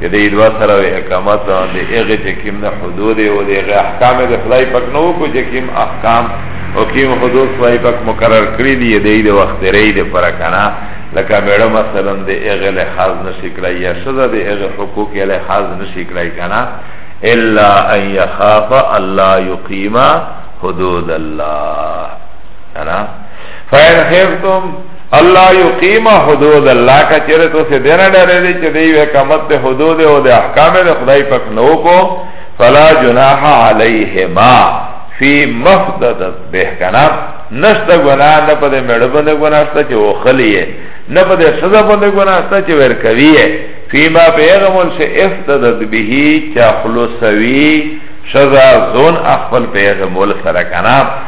که دی دوا سره وی اقامت دی اغی چه کم ده حدود او دی اغی احکام ده خدای پاک نو کو چه کم احکام او کم حدود خدای پاک مقرر کری دی دی ده وقت ری ده پر کنا لکه میڑا مثلا ده اغی لحاظ نشی کرائی یا شده ده اغی حقوق لحاظ نشی کرائی کنا الا ان یخاف اللہ یقیم حدود اللہ کنا فین خیفتم الله یقیم حدود الله کا چیرې تو سه دینا ډارې دي چې دی وې کمت ته حدود او د احکام د خدای پاک نو کو فلا جناح علیهما فی مفددت به کنا نشته ګنا نه په دې مړ باندې ګنا شته چې وخلیه نه په دې سزا باندې ګنا شته چې ور کویه فیما پیغمون سے افتدت به چا خلوصوی شزا زون اخفل پیغمول سره کنا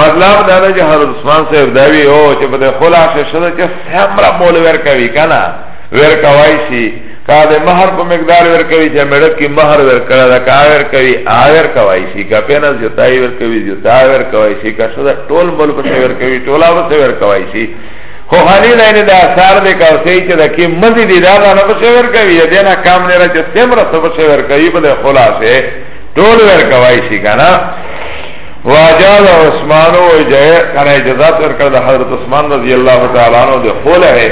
مطلب دا ده چې حضرت عثمان صاحب دا وی او چې په خلا کې شته چې سمرا مول ور کوي کنه ور کوي شي کا د مہر په مقدار ور کوي چې مړ کې مہر ور کړه دا کا ور کوي آور کوي شي کا پنه جتای ور کوي جتا ور کوي شي کا شته ټول مول په ور کوي ټولا په ور کوي شي خو حالی نه نه دا اثر دې کا سي چې دا کې مزي دي دا نه په ور کوي دا نه کام نه را چې سمرا په ور کوي په خلا کې ټول ور کوي شي کنه واجاز عثمان و کنا اجازات ورکر ده حضرت عثمان رضی اللہ تعالی عنہ ده خوله ہے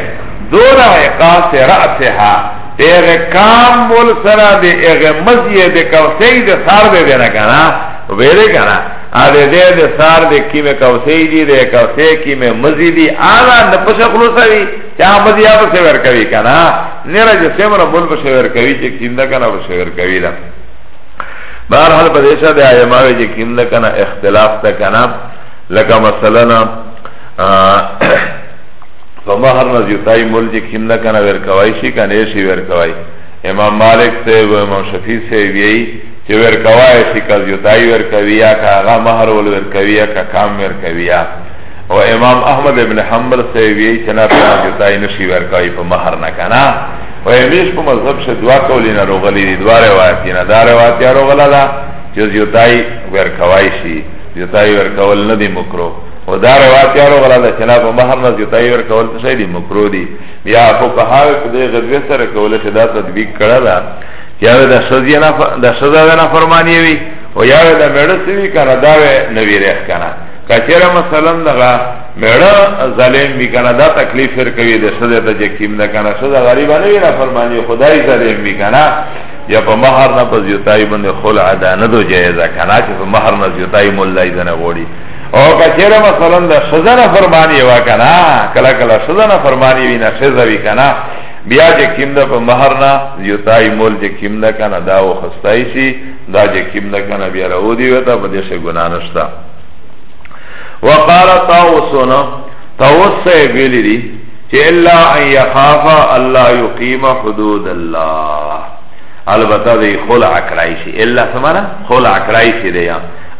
دون عقاس رأسها اغه کام بول سرا ده اغه مزیه ده کوسی ده سار ده ده نکنا ویره کنا اده ده ده سار ده کیم کوسی دی ده کوسی کیم مزی دی آلا نپش خلوصا دی چا مزی آب سور کوی کنا نیرا جسیم را بول بشور کوی چه کیم ده کنا بشور کوی ده بهر حال په دې سره د ائمه چې کیم نه کنه اختلاف ته کنه لکه مثلا په مہر نه زیاتای مول چې کیم نه کنه ور کوي شي کنه شي ور کوي امام مالک سے و امام شفیع سے وی چه ورکوائی شی که زیوتای ورکویا که اغا مهر ول ورکویا که کام ورکویا و امام احمد ابن حنبل سے وی چه نا پنا زیوتای نشی ورکوی پا مهر نکنا و همیش په مذهب شه دوا کولی نه روغلی دی دوا روایتی نه دا روایتی روغلا دا چه زیوتای ورکوائی شی زیوتای ورکول ندی مکرو و دا روایتی روغلا دا چنا په مهر نه زیوتای ورکول تشای دی مکرو دی یا خو که هاوی که دی غدوی سر کول شه دا تدبیق کرده دا چه دا شزی نا دا شزا دا نا فرمانی وی و یاوی دا میڑسی وی کانا داوی نوی ریخ کانا کچر مثلا دا میڑا ظالم بی کنا دا تکلیف فر کوي د سزا ته جکیم نه کنا سزا غریب نه وینا فرمانی خدای ظالم بی کنا یا په مہر نه پس یوتای باندې خلع ادا نه دو جایز کنا چې په مہر نه یوتای مولا یې نه غوړي او کچره مثلا د سزا نه فرمانی وا کنا کلا کلا سزا نه فرمانی وینا سزا وی کنا بیا چې کیم ده په مہر نه یوتای مول چې کیم ده کنه دا و خستای شي دا چې کیم ده کنه بیا راو دی وته په دې څه ګنا نشته وقال طاوسون طاوس صاحب ویلی دی چه الا ان یخافا الله یقیم حدود الله البته دی خلع کړای شي الا سمانا خلع کړای شي دی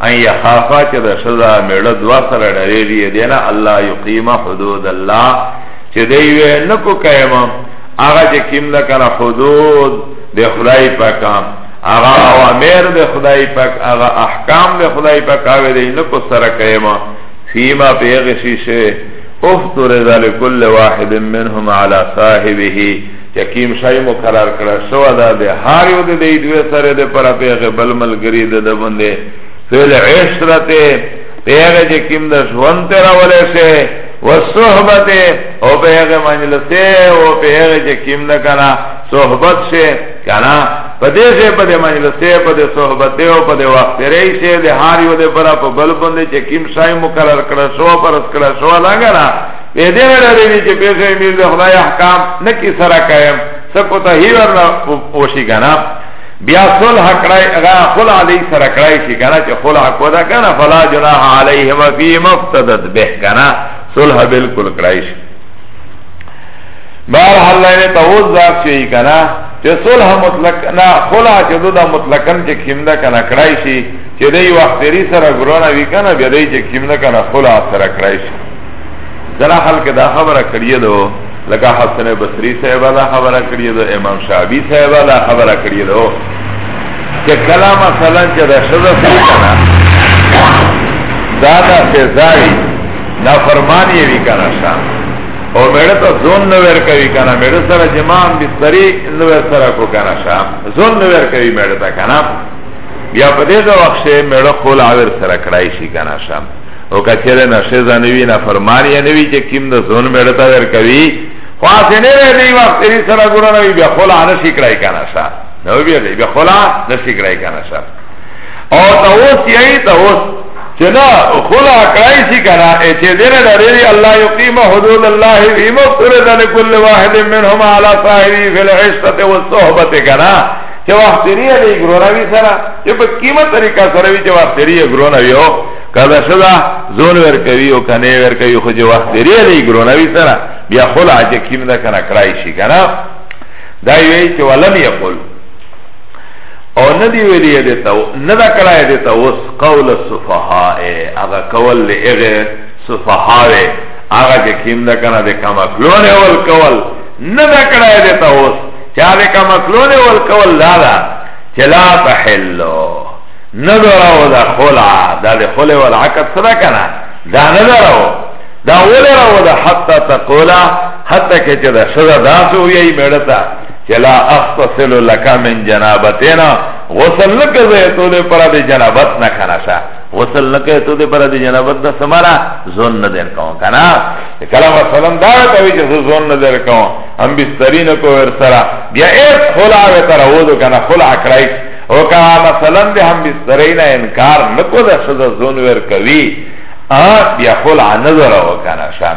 ان یخافا چه د شزا میړه دوا سره ډریږي دی نه الله یقیم حدود الله چه دی وی نکو کایما هغه چې کیم ده کنه حدود د خدای پاکه اغا اوامر ده خدای پاک اغا احکام ده خدای پاک آوه ده نکو سرکیما فیما پیغشی شه افتر ذل کل واحد منهم على صاحبه یقیم شای مقرر کرا شو دا ده هر یو ده ده دوی سره ده پر پیغ بل ملگری ده ده بنده فیل عشرت پیغ یقیم ده شون تیرا ولی شه و صحبت او پیغ مجلسه او پیغ یقیم ده کنا صحبت شه کنا په دې ځای په دې معنی لسته په دې صحبت دی او په دې وخت رہی شه دې هار یو دې پر په بل باندې چې کیم شای مقرر کړه شو پر اس کړه شو لګرا دې دې لري چې په ځای میر د خدای احکام نه کی سره قائم سکو ته هی ورنه وشي کنا بیا صلح کړای هغه خل علی سره کړای شي کنا چې خل کو دا کنا فلا جناح علیه و فی مفتدت به کنا صلح بالکل کړای شي بار حالا یعنی تا اوز ذات شئی کنا چه صلح مطلق نا خلا چه دو دا مطلقن چه کم دا کنا کرائی شی چه دی وقتری سر گرونا وی کنا بیا دی چه کم دا کنا خلا سر کرائی شی زنا خلق دا خبر کریه دو لکه حسن بصری صاحب دا خبره کړی دا امام شعبی صاحب دا خبره کړی دا چې کلا مثلا چې دا شذا سره دا دا سزا وی نافرمانی وی کنه شان او میڑه تا زون نویر کوي کنه میڑه سره جماع هم بستری نویر سره کو کنه شا زون نویر کوي میڑه تا کنه بیا په دې دا وخت شه میڑه خول عور سره کړای شي کنه شا او کچره نشه زنوی نه فرمان یې نوی چې کیم د زون میڑه تا ور کوي خو اسه نه وی دی وخت یې سره ګور نه بیا خول نه شي کړای کنه شا نو بیا دی بیا خول نه شي کړای کنه شا او تا اوس یې تا اوس چه نا خلا اکرائی سی کنا چه دیر لرلی اللہ یقیم حدود اللہ وی مفترد لکل واحد منهم علا صاحبی فی العشت و صحبت کنا چه وقتری علی گرونوی سرا چه پا قیمت طریقہ سروی چه وقتری گرونوی ہو کدا شدا زون ور کوي او کنه ور کوي خو جو وخت لري لري ګرونوي سره بیا خلا چې کیم نه کنه کرای شي کنه دا یی چې ولم یقول او ندی ویلی دیتا ندا کړای دیتا وس قول السفهاء اغه کول لغه سفهاء اغه چې کیم دا کنه د کما کلونه ول کول ندا کړای دیتا وس چا د کما کلونه ول کول لالا چلا تحلو ندراو دا خلع دا د خلع ول عقد سره کنه دا ندراو دا ولراو دا حتا تقولا حتا کې چې دا سزا داسو یی مړتا چه لا اختصل لك من جنابتنا غسل نکه زه تو ده پر ده جنابت نکنه شا غسل نکه تو ده پر ده جنابت ده سمانا زون ندر کون کنا کلام سلام داره تاوی چه زون ندر کون هم بستری نکو ورسرا بیا ایس خلع ویتر هودو کنا خلع کرائی او که مثلا ده هم بستری نه انکار نکو ده شده زون ور کوی بیا خلع ندر او کنا شا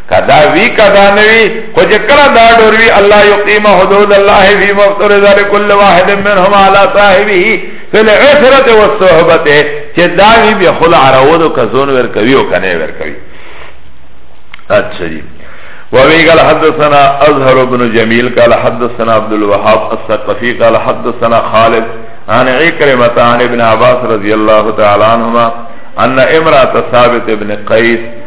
که دا وی که دا نوی خو چې کله دا ډور وی الله یقیم حدود الله فی مفتر ذر کل واحد منهم علی صاحبه فی العثرت والصحبت چې دا وی بیا خل عراودو که زون ور کوي او کنه ور کوي اچھا جی وابي قال حدثنا أزهر بن جميل قال حدثنا عبد الوهاب الثقفي قال حدثنا خالد عن عكرمة عن ابن عباس رضي الله تعالى عنهما أن امرأة ثابت بن قيس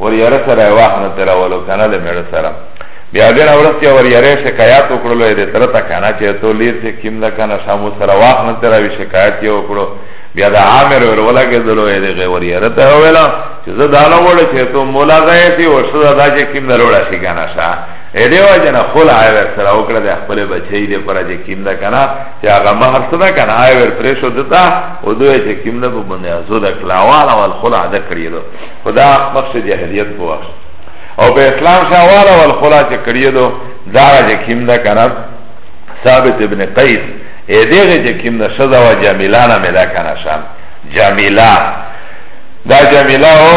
ور یاره سره واخ نه تر ولو کنه د میړه سره بیا دې نه ورسته ور یاره شکایت وکړلو دې تر تا کنه چې تو لیر چې کیم دا کنه شامو سره واخ نه تر وی شکایت یې وکړو بیا د عامر ور ولا کې دلو دې غي ور یاره ته ویلا چې زه دالو وړ چې تو مولا غي تی او سره دا چې کیم دروړه شي کنه شا اې دې واجه نه خل آی ور سره وکړه د خپل بچی دې پر چې کیم دا کنه چې هغه مہر سره کنه آی ور پرې شو دتا او دوی چې کیم نه په باندې ازو د کلاواله ول خل عادت کړی خدا مخشه جهلیت په وخت او په اسلام شاواله ول خلا چې کړی دو دا چې کیم دا کنه ثابت ابن قیس اې دغه چې کیم دا شذا و جمیلانه ملا کنه شان جمیلا دا جمیلا او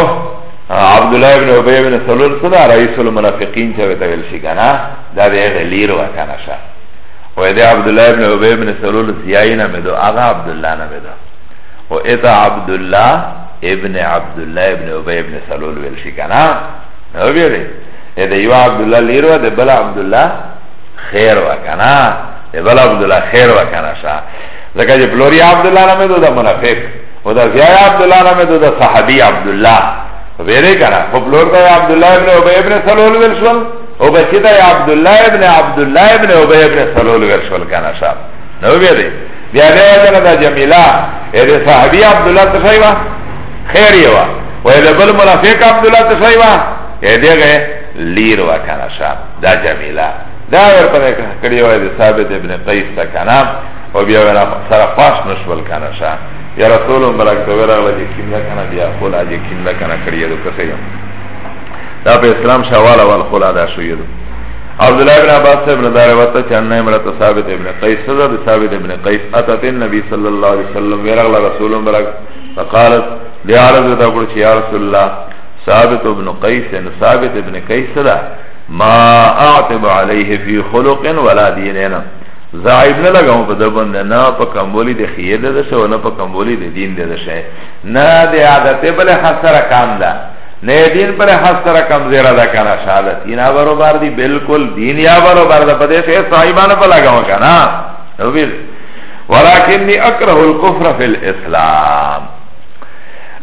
عبد الله ابن ابي ابن سلول صدا رئيس المنافقين چې وته ویل شي کنه دا دغه لیر و کنه شان و اې عبد الله ابن ابي ابن سلول زیاینه مې دو هغه عبد الله نه مې دو و اې عبد الله ابن عبدالله ابن عبی ابن سلول ویل شي کنه نو بیره د یو عبدالله لیر و د بل عبدالله خیر و کنه د بل عبدالله خیر و کنه شا ځکه چې پلوری عبدالله نامه دو دا منافق و دا زیای عبدالله نامه دو دا صحابی عبدالله بیره کنه خو پلور دا عبدالله ابن عبی ابن سلول ویل شول و بچی دا عبدالله ابن عبدالله ابن عبی ابن سلول ویل شول کنه شا نو بیره بیا دی وجنه دا جمیلا اې د صحابي عبد الله تشای وا خیر یې وا وې د بل منافق عبد الله تشای وا اې دغه لیر وا کنه شاب دا جمیلا دا ور په کړي وای د ثابت ابن قیس تا کنه او بیا ورا سره پاس نشول کنه شا یا رسول مبارک تو ورا غل دي کیملا کنه بیا خلا دي کیملا کنه کړی دو کسه دا په اسلام شواله وال خلا دا شو یدو عبدالله ابن عباس صاحب نے دار وتا چھ انہ امرت ثابت ابن قیس سزا دی ثابت ابن قیس اتت النبی صلی اللہ علیہ وسلم ویرغل رسول برک فقالت دی عرض دا پر چھ یا رسول اللہ ثابت ابن قیس ثابت ابن قیس سزا ما اعتب علیہ فی خلق ولا دیننا زائب نه لګاو په دبن نه په کمولی د خیر ده شه نه په کمولی د دین ده شه نه د عادت بل حسره کام ده نه دین پر حس سره کمزیره ده کنه شاله تینا برابر دی بالکل دین یا برابر ده په دې سه صاحبانه په لګاو کنه نو بیل ولکنی اکره الكفر فی الاسلام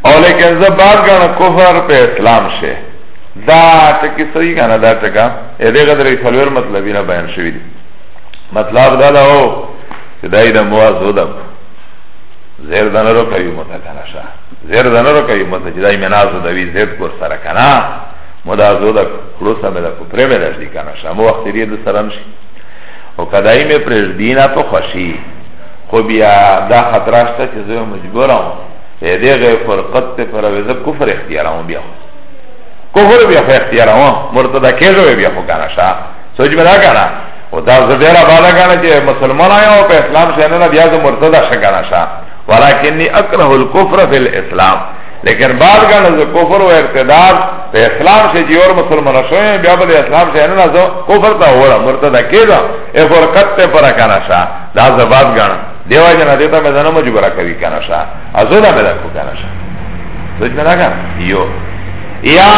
او لیکن زه بعد غن کفر په اسلام شه دا ټکی صحیح کنه دا ټکا اې دغه درې خلور مطلب نه بیان شوی دی مطلب دا له او چې دای د مواز ودب زیر دنه رو کوي مت کنه شا زیر دنه رو کوي مت جدای منازو دوی زیر کو سره کنه مدا زو دا خلوصه مې دا کو پرې مې راځي کنه شا مو وخت لري د سره نشي او کدای مې پرې دینه ته خوشي خو بیا دا خطر شته چې زه مجبورم دغه فرقت ته پر وزه کفر اختیارم بیا کفر بیا اختیارم مرتد کېږي بیا خو کنه شا سوچ مې دا کنه و دا زبیرا بالا گانا چه مسلمان آیا و پا اسلام شننا بیا زو مرتد شگانا شا ولیکنی اکره الكفر فی الاسلام لیکن بعد گانا زو کفر و ارتداد پا اسلام شی چه اور مسلمان شوی بیا بلی اسلام شننا زو کفر تا ہوڑا مرتد کیدا ای فرقت تی پرا کانا شا دا زباد گانا دیو جنا دیتا میں زنو مجبورا کبھی کانا شا ازو دا میں دکو کانا شا سوچ میں دا گانا یو یا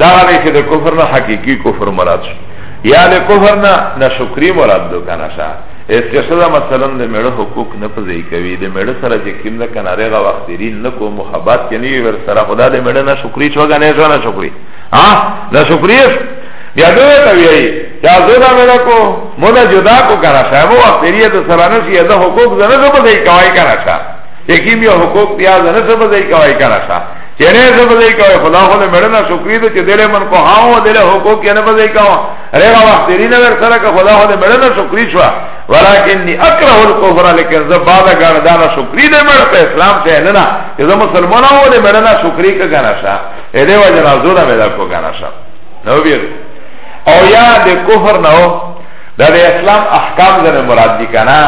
دا غلی که ده کفر نه حقیقی کفر مراد شد یا له کفر نه نشکری مراد دو کنه شا اس که شدا مثلا د میړه حقوق نه پځی کوي د میړه سره چې کیم نه کنه رغه وخت لري نه کو محبت کني ور سره خدا د میړه نه شکری چوغه نه ځنه شکری ها نه شکری بیا دوی ته ویي یا زودا میړه کو مودا جدا کو کنه شا مو وخت لري د سره نه شي د حقوق زنه نه پځی کوي کنه شا یکیم یو حقوق بیا زنه نه پځی کوي کنه شا چنه زه بځای کوي خدا خو له مړنا شکرې دې چې دله من کو هاو دله حقوق یې نه بځای کاوه رغه وخت دې نه ور سره که خدا خو له مړنا شکرې شو ولکنی اکره الکفر لیکن زه بعد غړ دانا شکرې دې مړ په اسلام ته نه نه چې زه مسلمان هاو دې مړنا شکرې کا غنا شه اې دې وجه نه زوړه مې دا کو غنا شه نو بیر او یا دې کفر نه دا د اسلام احکام زنه مراد دی کنه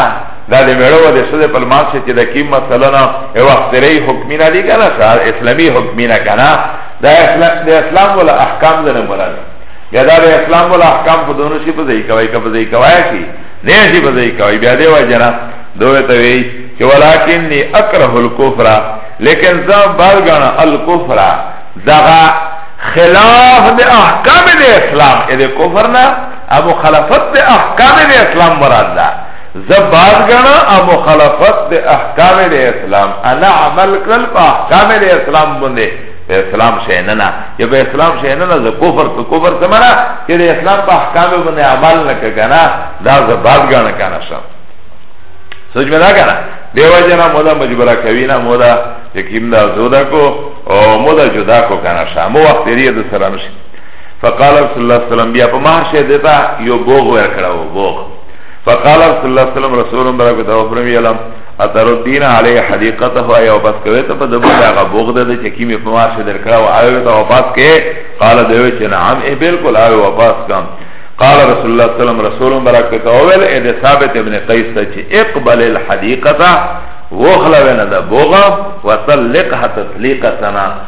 دا د میړو د سده په لمانځ کې د کیم مثلا یو اختری حکمینه دی کنه سار اسلامی حکمینه کنه دا اسلام د اسلام ول احکام زنه مراد بیا دا د اسلام ول احکام په دونو شي په ځای کوي کبه ځای کوي کی نه شي په ځای کوي بیا دی وجنا دوه ته وی چې ولکنی اکره الکفر لیکن زه بالګنا الکفر دغه خلاف د احکام د اسلام د کفر نه او مخالفت ده احکام ده اسلام مراد ده زباد گنا او مخالفت ده احکام ده اسلام انا عمل کرل پا احکام ده اسلام بنده په اسلام شې نه نه یا په اسلام شې نه نه ز کفر په کفر سمرا چې د اسلام په احکام باندې عمل نه کنا دا ز باب غاڼه کنا شم سوچ مې دا کنا دیو جنا مولا مجبورا کوي نه مولا یقین دا زودا کو او مولا جدا کو کنا شم وخت یې د سره نشي فقال رسول الله صلی الله علیه وسلم بیا په ما شه دیتا یو بوغ ور کړو بوغ فقال رسول الله صلی الله علیه وسلم رسول الله برکت او فرمیل اتردین علی حدیقته یا پس کوي ته په دغه هغه بوغ ده چې کیمه په ما شه در کړو او ته واپس کې قال دوی چې نعم ای بالکل او واپس کم قال رسول الله صلی الله علیه وسلم رسول الله برکت او ول اې ثابت ابن قیس ته چې اقبل الحدیقه وخلونا دا بوغا وطلقها تطليقتنا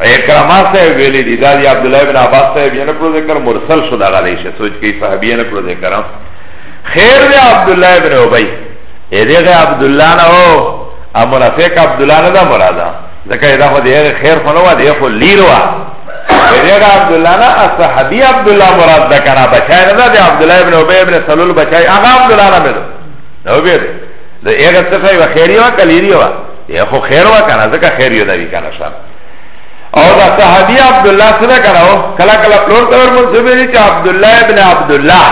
اکرمه صاحب ویلی دی دا دی عبدالله ابن عباس صاحب یې نکړو ذکر مرسل شو دغه دی شه سوچ کوي صحابي یې نکړو ذکر خیر دی عبدالله ابن ابی اې دغه عبدالله نه او امرافق عبدالله نه دا مرادا ځکه دا خو دغه خیر خو نه و دی خو لیروا دغه عبدالله نه صحابي عبدالله مراد ده کنه بچای نه ده عبدالله ابن ابی ابن سلول بچای هغه عبدالله نه مې نو به ده هغه څه خیر خیری وا کلیری وا یه خو خیر و کنه ځکه خیر یو نوی کنه شان او دا صحابی عبدالله سره کنه کلا کلا پلور تور منصوبه دی چه عبدالله ابن عبدالله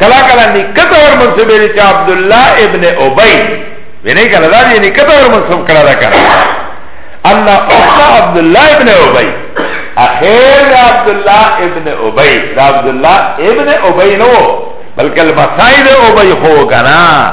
کلا کلا نکه تور منصوبه دی چه عبدالله ابن عبی وینه کنه دا دی نکه تور منصوب کرده دا کنه ان اخت عبدالله ابن عبی اخیر عبدالله ابن عبی دا عبدالله ابن عبی نو بلکه المسائل عبی خو کنه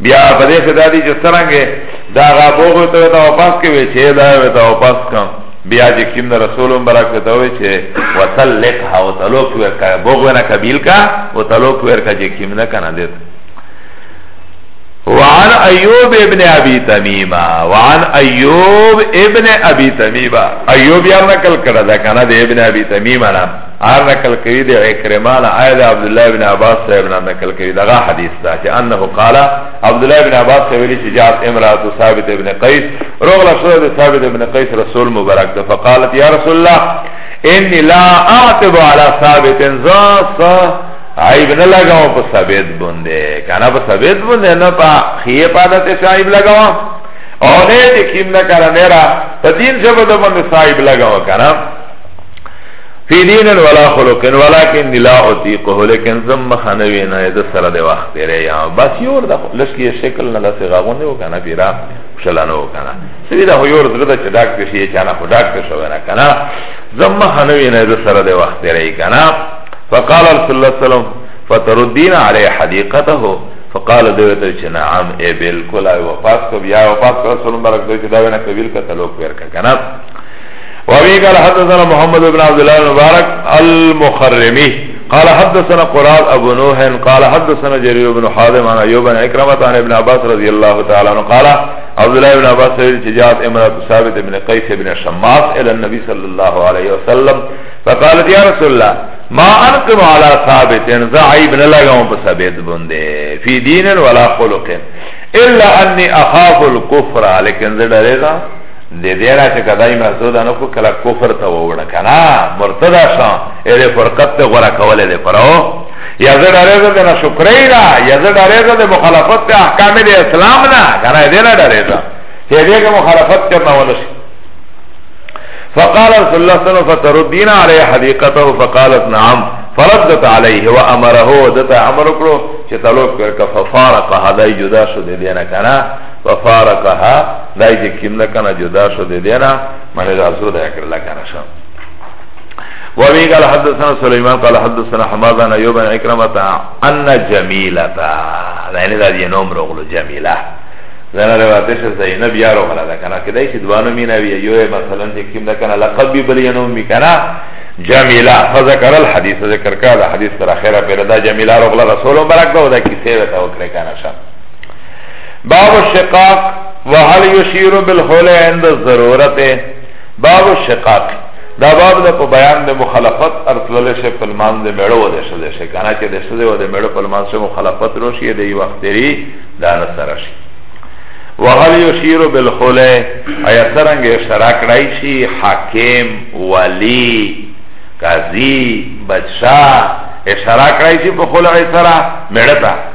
بیا په دې څه دادی چې څرنګه دا غا بوغ ته ته واپس کوي چې دا وي ته واپس کم بیا چې کیم نه رسول مبارک ته وي چې وتلق ها او تلوک ور کا بوغ نه قبیل کا او تلوک ور کا چې کیم نه کنه دې وعن ایوب ابن ابی تمیمه وعن ایوب ابن ابی تمیمه ایوب یا نقل کړه دا کنه د ابن ابی تمیمه نه آر نقل کری دی عکرمان آید عبداللہ بن عباس صاحب نا نقل کری دغا حدیث دا چه انه قالا عبداللہ بن عباس صاحب لی چه جات امرات ثابت ابن قیس روغ لشده دی ثابت ابن قیس رسول مبارک دا فقالت یا رسول اللہ انی لا اعتب علی ثابت زاسا عیب نه لگاو په ثابت بنده کنه په ثابت بنده نه په خیه پاده ته عیب لگاو او نه چې کیم نه کنه نه را په دین ژبه د باندې صاحب لگاو کنه فی دین ولا خلق ولکن لا اطیقه لیکن زم مخنوی نه د سره د وخت تیرې یا بس یور د لشکی شکل نه د سغاونه وکنه پیرا شلانه وکنه سوی دا یور زړه د چډاک شي چې نه خداک ته شو نه کنه زم مخنوی نه د سره د وخت تیرې کنه فقال رسول الله صلی الله علیه وسلم فتردین علی حدیقته فقال دویتو چه نعم ای بلکل آئی وفاس کو بیا وفاس کو رسول مبارک دوی چه داوی نا قبیل کتلوک ویر کنه وابي قال حدثنا محمد بن عبد الله المبارك المخرمي قال حدثنا قراد ابو نوح قال حدثنا جرير بن حازم عن ايوب بن اكرمه عن ابن عباس رضي الله تعالى عنه قال عبد الله بن عباس جاءت امراه ثابت بن قيس بن شماس الى النبي صلى الله عليه وسلم فقالت يا رسول الله ما انقم على ثابت زعيب لغم بثابت بنده في دين ولا خلق الا اني اخاف الكفر لكن ذلك ده دیرا چه کدای محسود انو کو کلا کفر تا ووڑا کنا مرتد آشا ایده فرقت تا غورا کوله ده پراو یزه ډاریزه ده نا شکری نا یزه ډاریزه ده مخالفت تا احکام ده اسلام نا کنا ایده نا ډاریزه ایده که مخالفت کرنا ونشی فقال رسول الله صلى الله عليه وسلم فتردين عليه حديقته فقالت نعم فردت عليه وامره دتا امر کرو چه طلوب کرکا ففارق هدای جدا شده دینا کنا ففارقها دای چې کیم نه کنه جدا شو دې دینا معنی دا سو دا کړل کنه شو وابي قال حدثنا سليمان قال حدثنا حماد عن ايوب عن عكرمه ان جميله يعني دا دي نوم رغلو جميله زنا روایت شه زینب یارو غلا دا کنه کدای شي دوانو مینا وی یو مثلا چې کیم دا کنه لقب بی بل ینو می کنه جمیلا فذکر الحدیث ذکر کا دا حدیث تر اخره پر دا جمیلا رغلا رسول مبارک دا کیسه وتا وکړه کنه شپ باب الشقاق وهل يشير بالحول عند الضرورت باب الشقاق دا باب دا په بیان د مخالفت ارتلل شه په مان د میړو د شه د شه کنه چې د شه د میړو په مان سره مخالفت روشي د یو وخت لري دا نه سره شي وهل يشير بالحول اي څنګه اشاره کړای شي حاکم ولی قاضی بادشاہ اشاره کړای شي په خلع سره میړه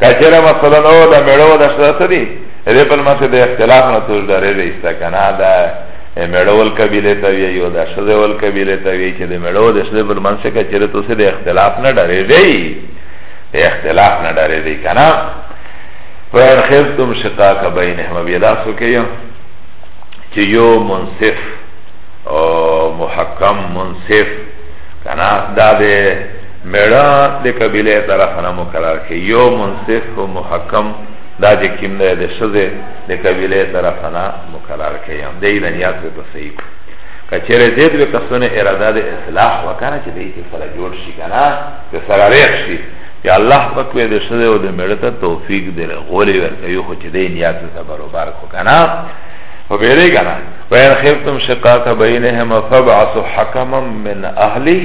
کچره مثلا نو دا میړو دا شدا سدی ری پر مسه د اختلاف نه تور دره ریستا کنا دا میړو ول قبیله ته وی یو دا شدا ول قبیله ته وی چې د میړو د شدا پر منسه کچره تو سه د اختلاف نه ډری دی د اختلاف نه ډری دی کنا وان خفتم شقاق بینهما بیدا سو کیو چې یو منصف او محکم منصف کنا دا به میڑا ده قبیله طرف نه مقرر که یو منصف و محکم دا جه کم ده ده شده ده قبیله طرف نه مقرر که یم ده ایده نیات به بسیب که چره دید به کسون اراده ده اصلاح وکنه چه ده ایده سره جوڑ شی کنه ده سره ریخ شی یا الله پاک وې د شده او د مړه ته توفیق دې غولې ورکړي یو خو چې دې نیات ته برابر کو کنه و بیره کنه و ان خفتم شقاق بینهما فبعثوا حکما من اهله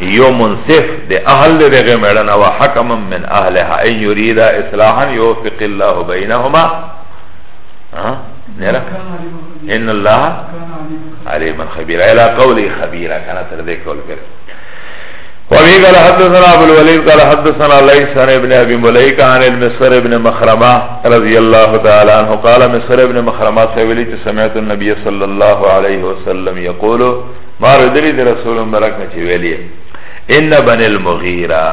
یو منصف ده اهل ده ده مړنا و حکما من اهلها ان یرید اصلاحا یوفق الله بینهما نرا ان الله علیم خبیر الى قولی خبیر کنا تر ده کول کر وابي قال حدثنا ابو الوليد قال حدثنا ليس عن ابن ابي مليكه عن المسر ابن مخرمه رضي الله تعالى عنه قال مسر ابن مخرمه سويلي سمعت النبي صلى الله عليه وسلم يقول ما ردلی دی رسول مبرک نه چه ویلی ان بن المغیره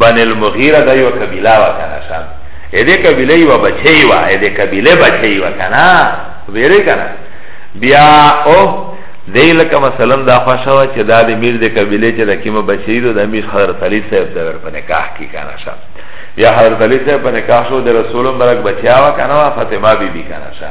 بن المغیره دا یو کبیلا و کنه شان ایده کبیله یو بچه و ایده کبیله بچه و کنه ویره کنه بیا او دی لکه مثلا دا خوښه وه چې دا د میر د قبیلې چې د کیمه بچی دو د امیر حضرت علی صاحب د ور په نکاح کې کنه شه بیا حضرت علی صاحب په نکاح شو د رسول مبارک بچیا و کنه فاطمه بی بی کنه شه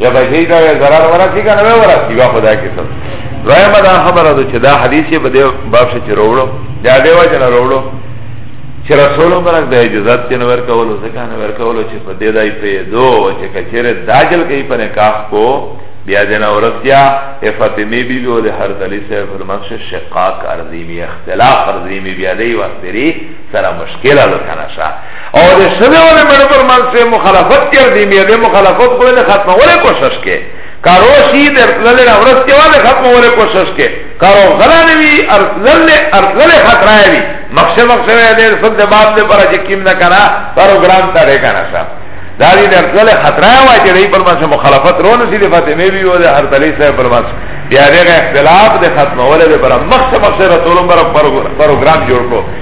یا بچی دا zarar ورسی کنه به ورسی وا خدا کی سب رایم دا خبره ده چې دا حدیث په دې باب څخه چروړو دا دی وجه نه وروړو چې رسول مبارک د اجازه ته نه ورکولو ځکه نه ورکولو چې په دې دای په دو چې کچره داجل کوي په نکاح کو بیا دنا ورسیا فاطمی بی بی و ده هر دلی سے فرمانش شقاق ارزیمی اختلاف ارزیمی بیا دی وقتری سرا مشکل آلو کنشا او د سبه ول مړ پر من سے مخالفت کر دی می د مخالفت کو نه ختم وله کوشش کې کارو شی د ارتلل نه ورس کې وله ختم وله کوشش کې کارو غلان وی ارتلل ارتلل خطر وی مقصد مقصد دې سب د باب دې پر چې کیم نه کرا پروګرام ته ډې کرا صاحب دا دې د ارتلل خطر وای چې دې پر من سے مخالفت رو نه سیده فاطمه وی او د ارتلل سره پر من بیا دې اختلاف د ختم وله پر مقصد مقصد ټول پر پروګرام جوړ کو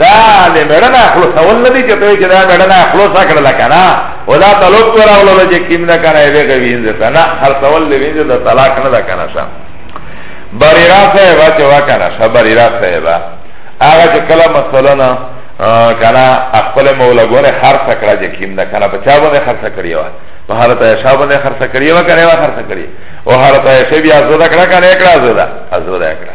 دا د مړنا خلاصول نه دي چې ته چې دا مړنا خلاصا کړل کنه او دا طلاق ورا ولول چې کیم نه کنه به کوي انده کنه هر څول دی وینځه دا طلاق نه دا کنه شا بریرا صاحب چې وا کنه شا بریرا صاحب هغه چې کله مثلا نه کنه خپل مولا ګوره هر څه کړه چې کیم نه کنه بچا باندې خرڅ کړی و په حالت عائشہ باندې خرڅ کړی و کنه و خرڅ کړی او حالت عائشہ بیا زړه کړه کنه کړه زړه زړه کړه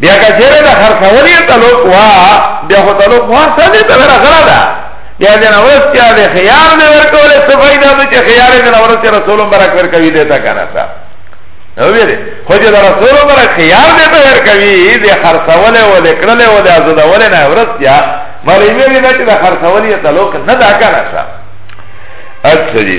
بیا کچره د خرڅولې تعلق وا بیا خو تعلق وا ساده ته راغلا ده بیا د نورس یا د خيار د ورکول څه فائدہ ده چې خيار د نورس رسول مبارک ورکوي دې تا کنه تا نو ویری خو چې د رسول مبارک خيار دې ته ورکوي د خرڅولې او د کړلې او د ازدولې نه ورس یا ملي ویری نه چې د خرڅولې تعلق نه ده کنه تا اچھا جی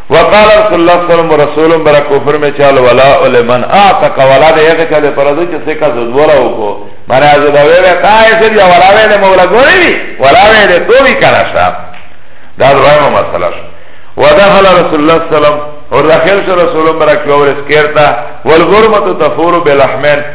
وقال رسول الله صلی الله علیه وسلم رسول برا کفر میں چال ولا لمن اعتق ولا دے کہ چلے پر دو کہ سے کا زد ولا کو مانا از دا وے تا ایسے یا ولا وے نے مولا گوری بھی ولا وے نے تو بھی کرا شا دا رحم مسئلہ ودخل رسول الله صلی الله علیه وسلم اور داخل رسول برا کیور اسکرتا والغرمت تفور بالحمن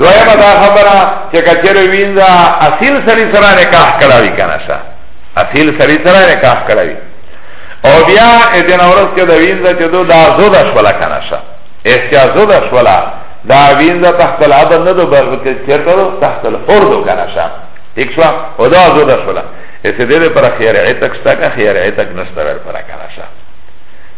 دویمه دا خبره چې کچره وینځه اصیل سړي سره نکاح کړاوي کنه شه اصیل سړي سره نکاح کړاوي او بیا دین اورس کې د وینځه چې دو دا زود شولا کنه شه احتیا زود شولا دا وینځه تحت العب نه دو بلکې چیرته تحت الفرد کنه شه ٹھیک شو او دا زود شولا اسه دې پر خیر عتق ستا کا خیر عتق نشته ور پر کنه شه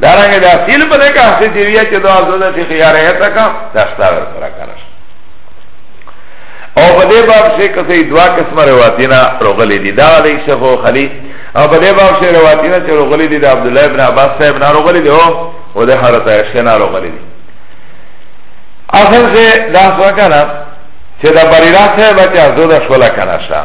دارنگه دا سیل پده که احسی تیویه چه دا زده سی خیاره ایتا که داشتا ور سرا کنش او بده باب شه کسی دوا قسم رواتینا رغلی دی دا دیک شفو خلی او بده باب شه رواتینا چه رغلی دی دا عبدالله ابن عباس صاحب نا رغلی دی او ده حرط عشق نا رغلی دی اصل شه دا سوا کنه چه دا بریرا صاحب چه ازو دا شولا کنه شا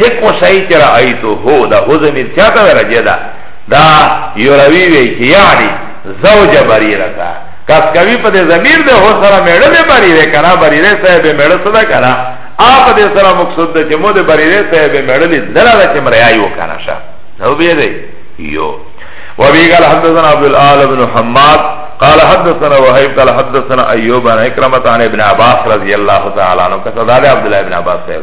سکو شای چه رأیتو هو دا هو زمیر چا تا ورجه دا دا یوروی وی چه یعنی زوج بریره تا کس کبی پا ده زمیر ده هو سرا میڑه ده بریره کنا بریره صاحب میڑه صدا کنا آپا ده سرا مقصود ده چه مو ده بریره صاحب میڑه ده دلا ده چه مریای و کنا شا نو بیده یو وبه قال حدثنا عبد الآل بن حماد قال حدثنا وهيب قال حدثنا أيوب عن إكرمة عن ابن عباس رضي الله تعالى عنه كسداد عبد الله بن عباس سيد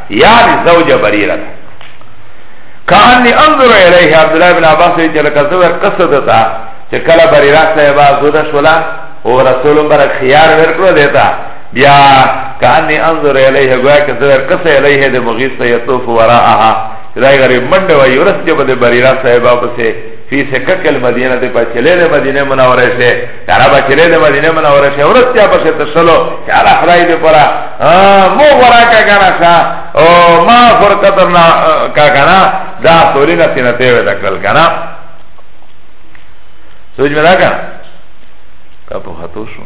یعنی زوج بریره کانی انظر الیه عبدالله ابن عباس وی چه لکه زور قصد تا چه کلا بریره صاحبا زوده شولا او رسول مبرک خیار ورکلو دیتا بیا کانی انظر الیه گویا که زور قصد الیه ده مغیص یطوف وراءها دای غریب منډه وای ورس جبه ده بریره صاحبا پسه فی سکک المدینه ده پا چلیل مدینه منوره شه یارا با چلی ده مدینه من آورا شه ورست یا پسی تسلو یارا خدای ده پرا مو غرا که کنا شا ما فرقتر نا که کنا دا سولی نسی نتیوه دکل کنا سوچ میں دا کنا کپو خطو شو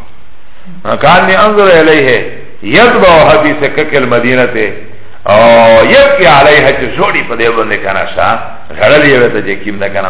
کانی انظر علیه یدبا و حبیث ککل مدینه ته او یکی علیه چه سوڑی پده بنده کنه شا غړل یوه ته جکیم ده کنه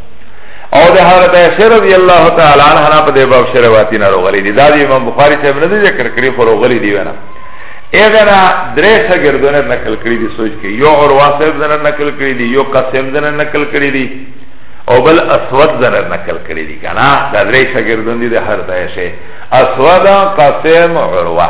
او د حضرت عائشہ رضی الله تعالی عنها نه په دې باب شروعاتي نه روغلي دي دا د امام بخاری صاحب نه ذکر کړی خو روغلي دي ونه اغه نه درې شګردونه نقل کړی دي سوچ کې یو اور واسب زنه نقل کړی دي یو قاسم زنه نقل کړی دي او بل اسود زنه نقل کړی دي کنه دا درې شګردون دي د حضرت عائشہ اسود قاسم عروه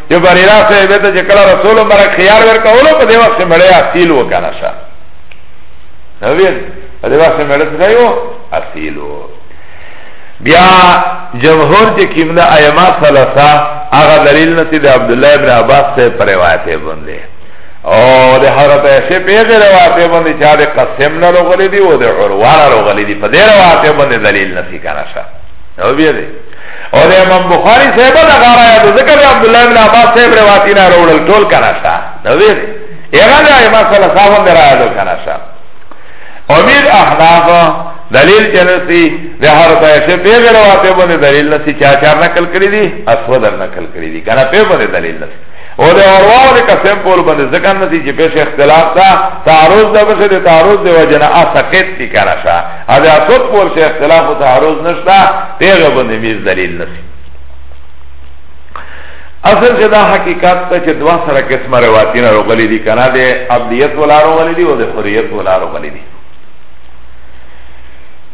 یو بریرا سه به ته کله رسول مبارک خيار ور کولو په دیو سه مړی اصیل وکنه شا نو وی په دیو سه مړی څه یو اصیل بیا جمهور چې کیمنا ایما ثلاثه هغه دلیل نتی د عبد الله ابن عباس سے پر روایت باندې او د حضرت عائشہ په روایت باندې چې د قسم نه لغلی دی او د عروه لغلی دی په دې روایت باندې دلیل نتی کنه شا او بیا دی او د امام بخاری صاحب دا غارا یا ذکر عبد الله بن عباس صاحب روایت نه راوړل ټول کنه شا نو وی هغه دا امام صلی الله علیه وسلم راځو کنه شا امیر احناف دلیل چنسی د هر ځای چې په روایت باندې دلیل نسی چا چار نقل کړی دی اسود نقل کړی دی کنه په باندې دلیل نسی او د ارواو د قسم په باندې ځکه نسی چې په اختلاف تا تعارض د بشه د تعارض د وجنه اسقط کی کنه شا هذا اصل پور سے اختلاف و تعارض نشتا پیغه بنده میز دلیل نسی اصل چه دا حقیقت تا چه دوا سر قسم رواتین رو غلی دی کنا ده عبدیت ولا رو غلی دی و ده حریت ولا رو غلی دی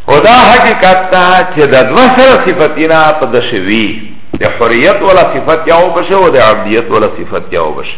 و دا حقیقت تا چه دا دوا سر صفتینا پدشوی ده حریت ولا صفت یاو بشه و ده عبدیت ولا صفت یاو بشه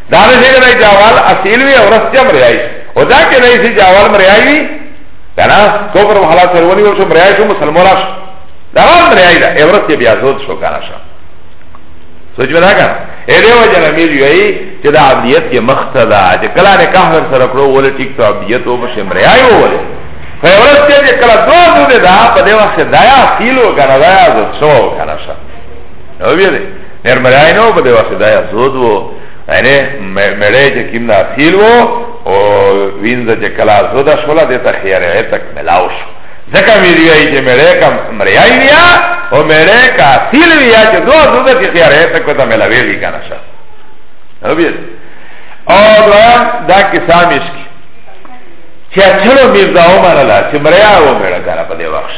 دا نه شي کېدای چې اول اصیل وي او ورسته هم ریایي شي او دا کېدای شي چې اول هم ریایي وي که نه کفر هم حالات سره ونیول شو هم ریایي شو مسلمان شو دا هم ریایي ده ای ورسته بیا زود شو که نه شو سوچ مې دا که نه ای دې وجه نه مې ویایي چې دا عبدیت کې مخ ته ده چې کله نکاح ور سره کړو ولې ټیک ته عبدیت وبشي هم ریایي وولې په ورځ کې چې کله دوه زوده ده په دې وخت کې دا یا اصیل و که نه دا یا زود شو که نه شو نو بیا دې نر مرائی نو بده واسه دایا زود وو یعنی مړی چې کیم دا خیل وو او وینځه چې کلا زوده شوله د ته خیره تک ملاو شو ځکه مې ویای چې مړی کم مریای بیا او مړی کا خیل بیا چې دوه زوده کې خیره تک ته ملاوي وی کنه شه او بیا او دا دا کیسه مشکی چې اچلو میرزا عمر الله چې مریا و مړه کنه په دې وخت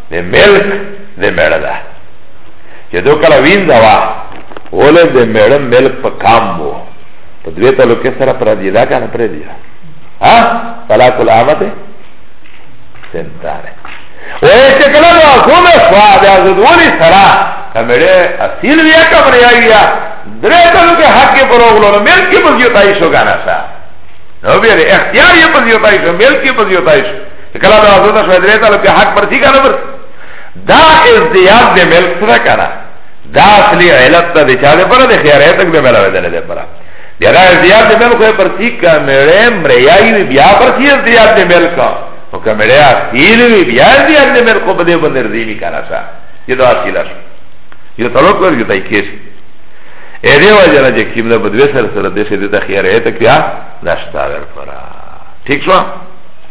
د ملک د مړه ده چې دو کله وین دا وا ولې د مړه ملک په کام وو په دوی ته لوکې سره پر دی دا کنه پر دی ها فلا کل آمته سنتاره وې چې کله نو کومه خوا د ازدوري سره کمړې اصل ویا کمرې آیا درې ته لوکې حق کې پروغلو نو ملک کې مزیتای شو کنه سا نو بیا اختیار یې پزیتای شو ملک کې پزیتای شو کلا دا زوده شو درې ته په حق پرتی کنه پر دا ازدیاد د ملک سره کنه دا اصلي علت ده چې هغه پر د خیره تک به ملاوي ده نه پر بیا دا ازدیاد د ملک پر تی کا مړې مړیایي بیا پر تی ازدیاد د ملک او کمړیا تیلوی بیا ازدیاد د ملک په دې باندې رضیلی کنه سا یو دا اصلي لاس یو تعلق ور یو تای کیس اې دی وجه نه چې کیمله بدوي سره سره د شه د خیره تک بیا نشتا ور پر ٹھیک شو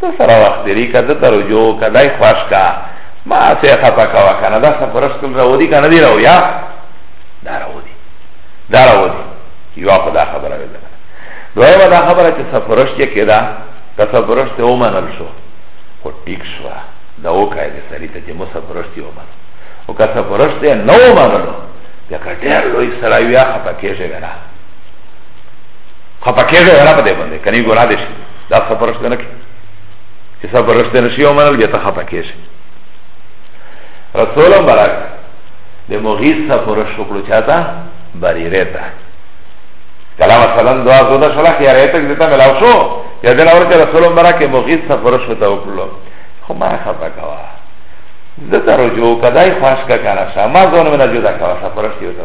ته سره وخت تیری که ده ته رجوع که دای خوش که ما سه خفه کوه کنه دا سه پرش کل رو دی کنه دی رو یا دا رو دی دا رو دی یو خو دا خبره ویده کنه دویمه دا خبره چه سه پرش چه که دا که سه پرش ته او منل شو خو ٹیک شو دا او که ده سری تا چه مو سه پرش تی او منل او که سه پرش ته نو منلو بیا که دیر لوی سراوی آخفه کشه گره خو پکې ده ولا پدې باندې کني ګورا دې شي دا څه پرشت نه کې چې څه پرشت نه شي او منل بیا ته خپه کې شي رسول مبارک د مغیث څخه پرشت کړو چاته بری رته کله مثلا دعا زوده شلا کې رته دې ته ملاو شو یا دل اور چې رسول مبارک مغیث څخه پرشت ته وکړو خو ما خپه کوا زه ته رجوع کدای خواش کا کنه ما زونه نه جدا کوا څه پرشت یو ته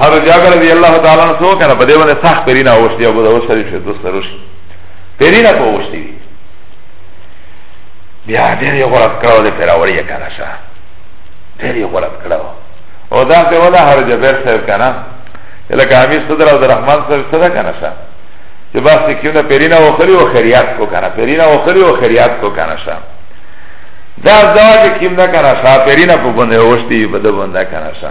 حضرت جابر رضی الله تعالی عنہ سو کنه بده باندې سخت پرینا اوشتي ابو داود شریف شه دوست روش پرینا په اوشتي بیا ډېر یو غلط کړو دې پیراوري کنه شه ډېر یو غلط کړو او دا ته ولا هر جبر صاحب کنه لکه امیر صدر عبد الرحمن صاحب صدا کنه شه چې بس کیو نه پرینا او خری او خیرات کو کنه پرینا او خری او خیرات کو کنه شه دا دا چې کیم نه کنه شه پرینا په باندې اوشتي بده باندې کنه شه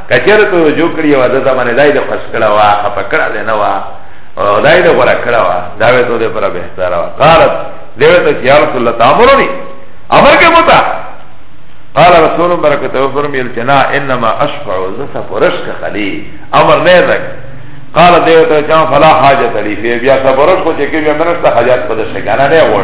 کچر تو جو کړی و د زمانه دای د خوش کړه وا خپ کړه د نه وا او دای د غره کړه وا دا وې ته د پر به سره وا قالت دیو ته چې یار الله تامرني امر کې متا قال رسول برکته او فرمیل چې نه انما اشفع ذس فرش کا خلی امر نه رک قال دیو ته چې فلا حاجت لي فی بیا صبرش کو چې کې بیا منسته حاجت پد شګانه نه وړ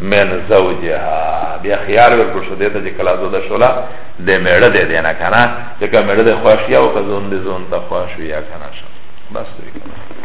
من زوجها بیا خیال ورکړ شو دیتا چې کلا زوده شولا د میړه دی دی نه کنه چې که میړه دی خوښ یا او که زون دی زون ته خوښ وي یا کنه شو بس دی کنه